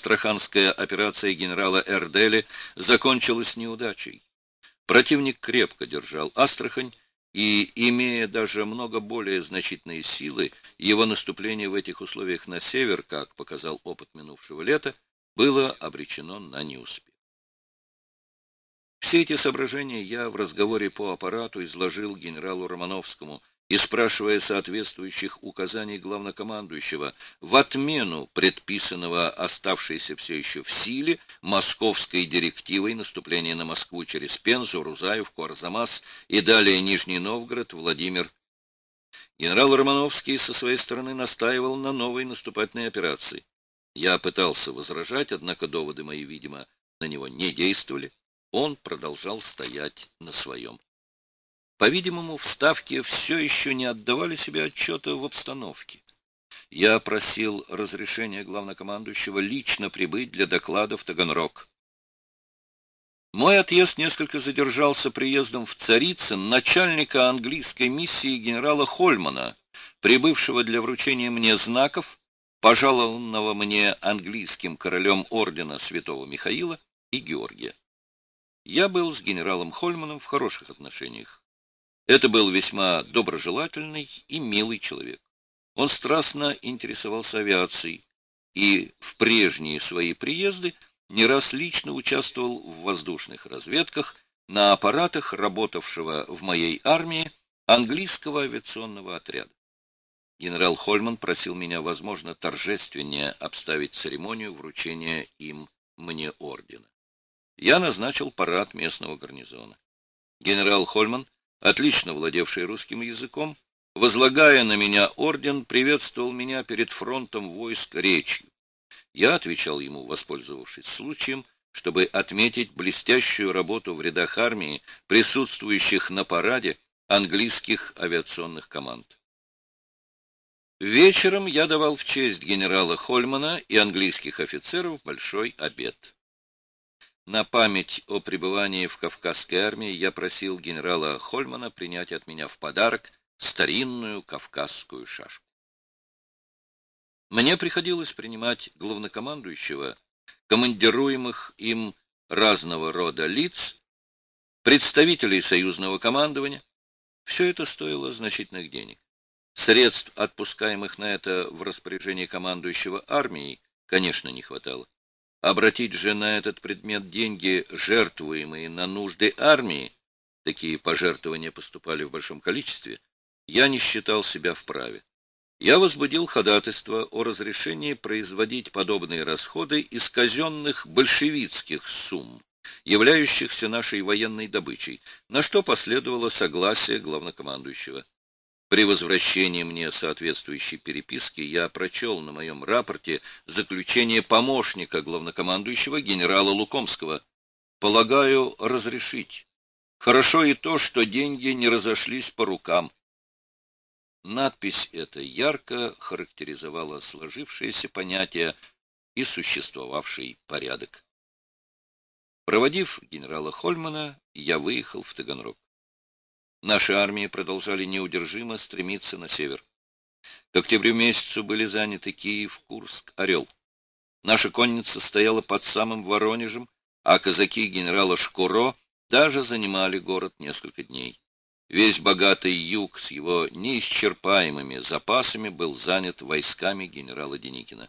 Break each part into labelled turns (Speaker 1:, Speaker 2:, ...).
Speaker 1: Астраханская операция генерала Эрдели закончилась неудачей. Противник крепко держал Астрахань, и, имея даже много более значительные силы, его наступление в этих условиях на север, как показал опыт минувшего лета, было обречено на неуспех. Все эти соображения я в разговоре по аппарату изложил генералу Романовскому, и спрашивая соответствующих указаний главнокомандующего в отмену предписанного оставшейся все еще в силе московской директивой наступления на Москву через Пензу, Рузаевку, Арзамас и далее Нижний Новгород, Владимир. Генерал Романовский со своей стороны настаивал на новой наступательной операции. Я пытался возражать, однако доводы мои, видимо, на него не действовали. Он продолжал стоять на своем. По-видимому, в Ставке все еще не отдавали себе отчета в обстановке. Я просил разрешения главнокомандующего лично прибыть для доклада в Таганрог. Мой отъезд несколько задержался приездом в Царицын начальника английской миссии генерала Хольмана, прибывшего для вручения мне знаков, пожалованного мне английским королем ордена святого Михаила и Георгия. Я был с генералом Хольманом в хороших отношениях. Это был весьма доброжелательный и милый человек. Он страстно интересовался авиацией и в прежние свои приезды не раз лично участвовал в воздушных разведках на аппаратах работавшего в моей армии английского авиационного отряда. Генерал Хольман просил меня, возможно, торжественнее обставить церемонию вручения им мне ордена. Я назначил парад местного гарнизона. Генерал Хольман отлично владевший русским языком, возлагая на меня орден, приветствовал меня перед фронтом войск речью. Я отвечал ему, воспользовавшись случаем, чтобы отметить блестящую работу в рядах армии, присутствующих на параде английских авиационных команд. Вечером я давал в честь генерала Хольмана и английских офицеров большой обед. На память о пребывании в Кавказской армии я просил генерала Хольмана принять от меня в подарок старинную кавказскую шашку. Мне приходилось принимать главнокомандующего, командируемых им разного рода лиц, представителей союзного командования. Все это стоило значительных денег. Средств, отпускаемых на это в распоряжение командующего армией, конечно, не хватало. Обратить же на этот предмет деньги, жертвуемые на нужды армии, такие пожертвования поступали в большом количестве, я не считал себя вправе. Я возбудил ходатайство о разрешении производить подобные расходы из казенных большевистских сумм, являющихся нашей военной добычей, на что последовало согласие главнокомандующего. При возвращении мне соответствующей переписки я прочел на моем рапорте заключение помощника главнокомандующего генерала Лукомского. Полагаю, разрешить. Хорошо и то, что деньги не разошлись по рукам. Надпись эта ярко характеризовала сложившееся понятие и существовавший порядок. Проводив генерала Хольмана, я выехал в Таганрог. Наши армии продолжали неудержимо стремиться на север. К октябрю месяцу были заняты Киев, Курск, Орел. Наша конница стояла под самым Воронежем, а казаки генерала Шкуро даже занимали город несколько дней. Весь богатый юг с его неисчерпаемыми запасами был занят войсками генерала Деникина.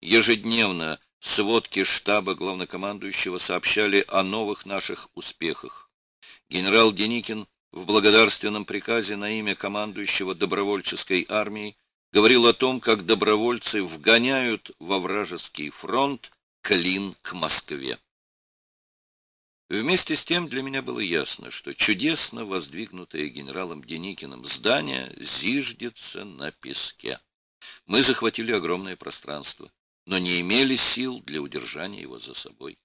Speaker 1: Ежедневно сводки штаба главнокомандующего сообщали о новых наших успехах. Генерал Деникин в благодарственном приказе на имя командующего добровольческой армией говорил о том, как добровольцы вгоняют во вражеский фронт клин к Москве. Вместе с тем для меня было ясно, что чудесно воздвигнутое генералом Деникиным здание зиждется на песке. Мы захватили огромное пространство, но не имели сил для удержания его за собой.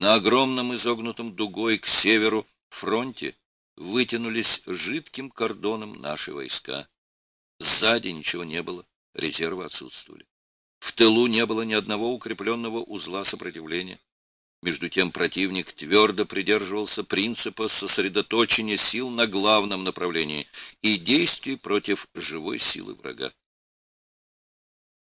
Speaker 1: На огромном изогнутом дугой к северу фронте вытянулись жидким кордоном наши войска. Сзади ничего не было, резервы отсутствовали. В тылу не было ни одного укрепленного узла сопротивления. Между тем противник твердо придерживался принципа сосредоточения сил на главном направлении и действий против живой силы врага.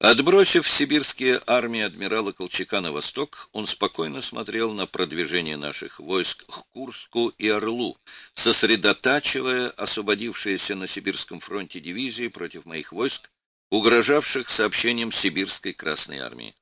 Speaker 1: Отбросив сибирские армии адмирала Колчака на восток, он спокойно смотрел на продвижение наших войск к Курску и Орлу, сосредотачивая освободившиеся на Сибирском фронте дивизии против моих войск, угрожавших сообщением Сибирской Красной Армии.